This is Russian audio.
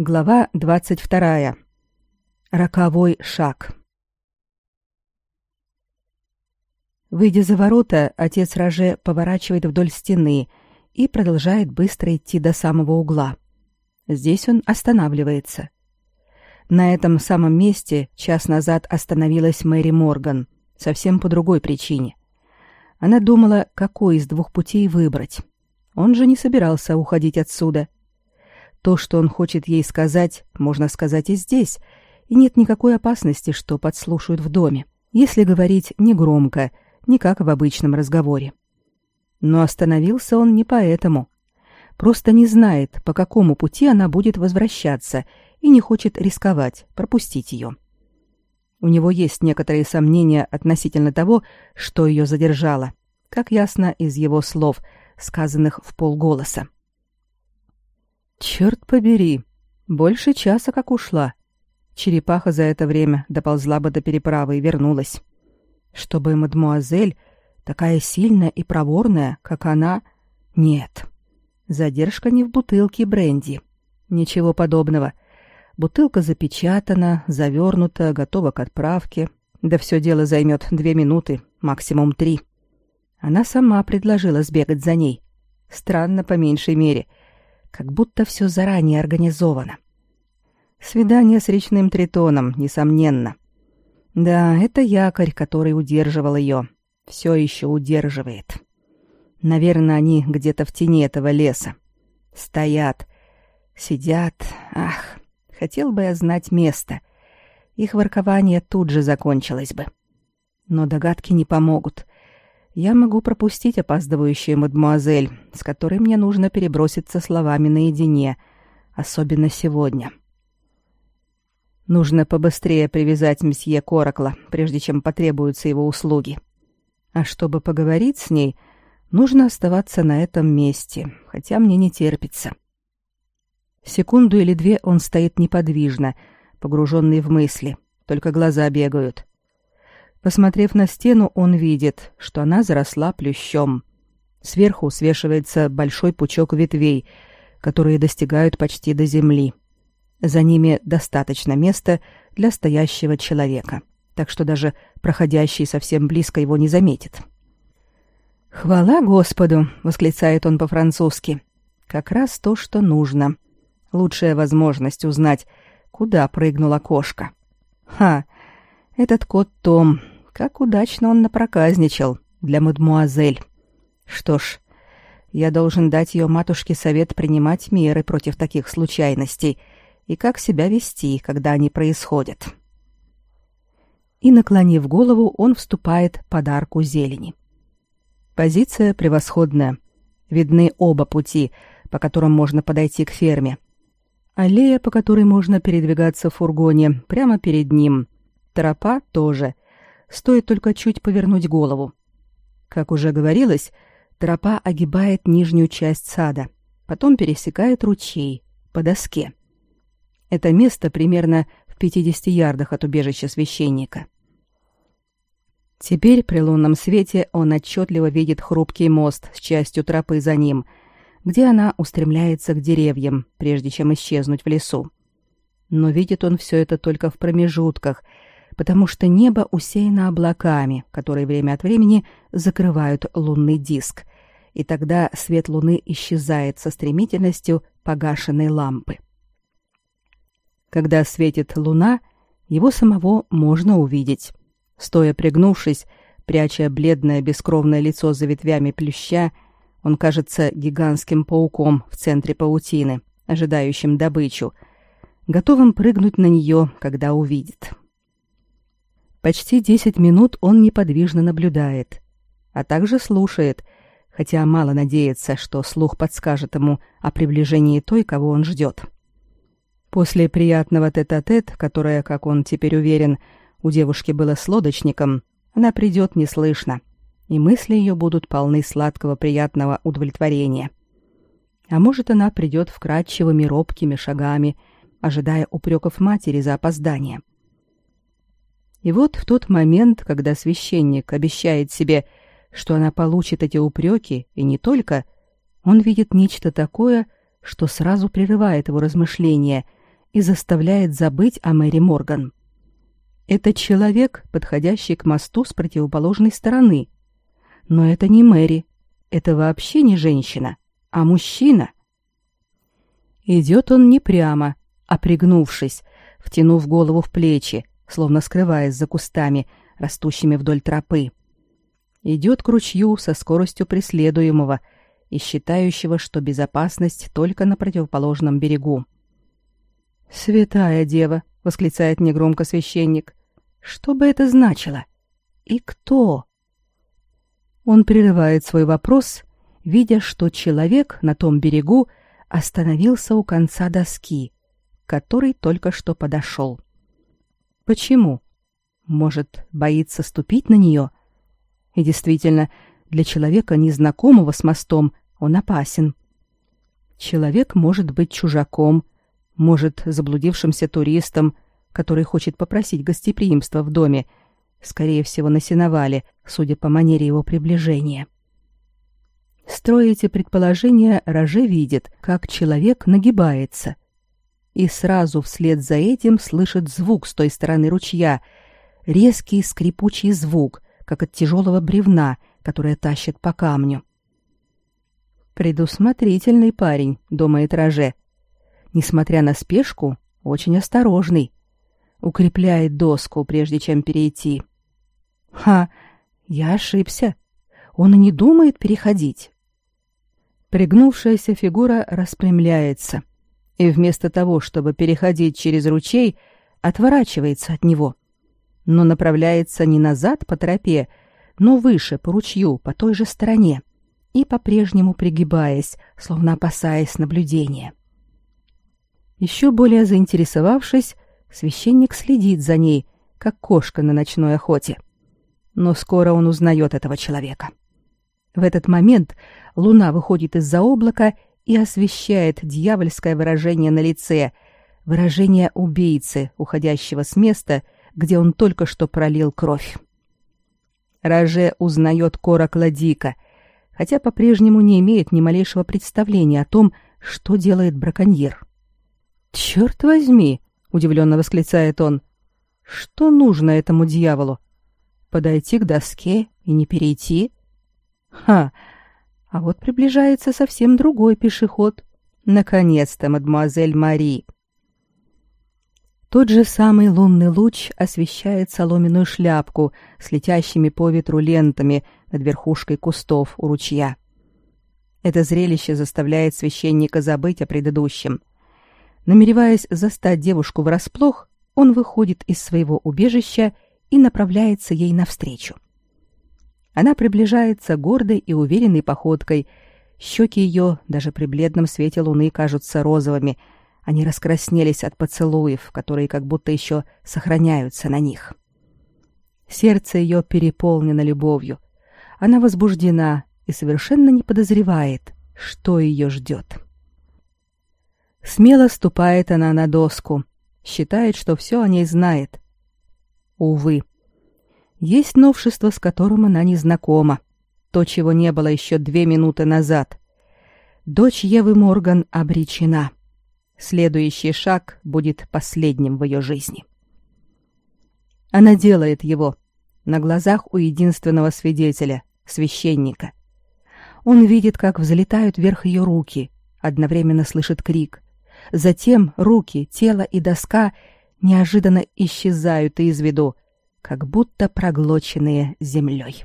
Глава 22. Роковой шаг. Выйдя за ворота, отец Роже поворачивает вдоль стены и продолжает быстро идти до самого угла. Здесь он останавливается. На этом самом месте час назад остановилась Мэри Морган, совсем по другой причине. Она думала, какой из двух путей выбрать. Он же не собирался уходить отсюда — то, что он хочет ей сказать, можно сказать и здесь, и нет никакой опасности, что подслушают в доме, если говорить не громко, не как в обычном разговоре. Но остановился он не поэтому. Просто не знает, по какому пути она будет возвращаться, и не хочет рисковать, пропустить ее. У него есть некоторые сомнения относительно того, что ее задержало, как ясно из его слов, сказанных в полголоса. Черт побери, больше часа как ушла. Черепаха за это время доползла бы до переправы и вернулась. Чтобы мадмуазель, такая сильная и проворная, как она... Нет. Задержка не в бутылке бренди. Ничего подобного. Бутылка запечатана, завернута, готова к отправке. Да все дело займет две минуты, максимум три. Она сама предложила сбегать за ней. Странно, по меньшей мере — как будто все заранее организовано. Свидание с речным тритоном, несомненно. Да, это якорь, который удерживал ее. Все еще удерживает. Наверное, они где-то в тени этого леса. Стоят, сидят. Ах, хотел бы я знать место. Их воркование тут же закончилось бы. Но догадки не помогут я могу пропустить опаздывающую мадмуазель, с которой мне нужно переброситься словами наедине, особенно сегодня. Нужно побыстрее привязать месье Коракла, прежде чем потребуются его услуги. А чтобы поговорить с ней, нужно оставаться на этом месте, хотя мне не терпится. Секунду или две он стоит неподвижно, погруженный в мысли, только глаза бегают. Посмотрев на стену, он видит, что она заросла плющом. Сверху свешивается большой пучок ветвей, которые достигают почти до земли. За ними достаточно места для стоящего человека, так что даже проходящий совсем близко его не заметит. «Хвала Господу!» — восклицает он по-французски. «Как раз то, что нужно. Лучшая возможность узнать, куда прыгнула кошка. Ха! Этот кот Том, как удачно он напроказничал для мадмуазель. Что ж, я должен дать ее матушке совет принимать меры против таких случайностей и как себя вести, когда они происходят. И, наклонив голову, он вступает под арку зелени. Позиция превосходная. Видны оба пути, по которым можно подойти к ферме. Аллея, по которой можно передвигаться в фургоне, прямо перед ним — Тропа тоже. Стоит только чуть повернуть голову. Как уже говорилось, тропа огибает нижнюю часть сада, потом пересекает ручей по доске. Это место примерно в 50 ярдах от убежища священника. Теперь при лунном свете он отчетливо видит хрупкий мост с частью тропы за ним, где она устремляется к деревьям, прежде чем исчезнуть в лесу. Но видит он все это только в промежутках — потому что небо усеяно облаками, которые время от времени закрывают лунный диск, и тогда свет луны исчезает со стремительностью погашенной лампы. Когда светит луна, его самого можно увидеть. Стоя пригнувшись, пряча бледное бескровное лицо за ветвями плюща, он кажется гигантским пауком в центре паутины, ожидающим добычу, готовым прыгнуть на нее, когда увидит. Почти десять минут он неподвижно наблюдает, а также слушает, хотя мало надеется, что слух подскажет ему о приближении той, кого он ждет. После приятного тет-а-тет, -тет, которое, как он теперь уверен, у девушки было с лодочником, она придет неслышно, и мысли ее будут полны сладкого приятного удовлетворения. А может, она придет вкрадчивыми робкими шагами, ожидая упреков матери за опоздание. И вот в тот момент, когда священник обещает себе, что она получит эти упреки, и не только, он видит нечто такое, что сразу прерывает его размышления и заставляет забыть о Мэри Морган. Это человек, подходящий к мосту с противоположной стороны. Но это не Мэри. Это вообще не женщина, а мужчина. Идет он не прямо, а пригнувшись, втянув голову в плечи, словно скрываясь за кустами, растущими вдоль тропы. Идет к ручью со скоростью преследуемого и считающего, что безопасность только на противоположном берегу. «Святая дева!» — восклицает негромко священник. «Что бы это значило? И кто?» Он прерывает свой вопрос, видя, что человек на том берегу остановился у конца доски, который только что подошел. Почему? Может, боится ступить на нее? И действительно, для человека, незнакомого с мостом, он опасен. Человек может быть чужаком, может, заблудившимся туристом, который хочет попросить гостеприимства в доме, скорее всего, на сеновале, судя по манере его приближения. Строя эти предположения, Роже видит, как человек нагибается. И сразу вслед за этим слышит звук с той стороны ручья, резкий скрипучий звук, как от тяжелого бревна, которое тащит по камню. Предусмотрительный парень, думает Роже. Несмотря на спешку, очень осторожный. Укрепляет доску, прежде чем перейти. Ха, я ошибся. Он и не думает переходить. Пригнувшаяся фигура распрямляется и вместо того, чтобы переходить через ручей, отворачивается от него, но направляется не назад по тропе, но выше по ручью, по той же стороне, и по-прежнему пригибаясь, словно опасаясь наблюдения. Еще более заинтересовавшись, священник следит за ней, как кошка на ночной охоте. Но скоро он узнает этого человека. В этот момент луна выходит из-за облака и освещает дьявольское выражение на лице, выражение убийцы, уходящего с места, где он только что пролил кровь. Роже узнает Коракла Дика, хотя по-прежнему не имеет ни малейшего представления о том, что делает браконьер. «Черт возьми!» — удивленно восклицает он. «Что нужно этому дьяволу? Подойти к доске и не перейти?» Ха! А вот приближается совсем другой пешеход. Наконец-то, мадемуазель Мари. Тот же самый лунный луч освещает соломенную шляпку с летящими по ветру лентами над верхушкой кустов у ручья. Это зрелище заставляет священника забыть о предыдущем. Намереваясь застать девушку врасплох, он выходит из своего убежища и направляется ей навстречу. — она приближается гордой и уверенной походкой. Щеки ее даже при бледном свете луны кажутся розовыми. Они раскраснелись от поцелуев, которые как будто еще сохраняются на них. Сердце ее переполнено любовью. Она возбуждена и совершенно не подозревает, что ее ждет. Смело ступает она на доску, считает, что все о ней знает. Увы, есть новшество, с которым она не знакома. То, чего не было еще две минуты назад. Дочь Евы Морган обречена. Следующий шаг будет последним в ее жизни. Она делает его на глазах у единственного свидетеля, священника. Он видит, как взлетают вверх ее руки, одновременно слышит крик. Затем руки, тело и доска неожиданно исчезают из виду, как будто проглоченные землей.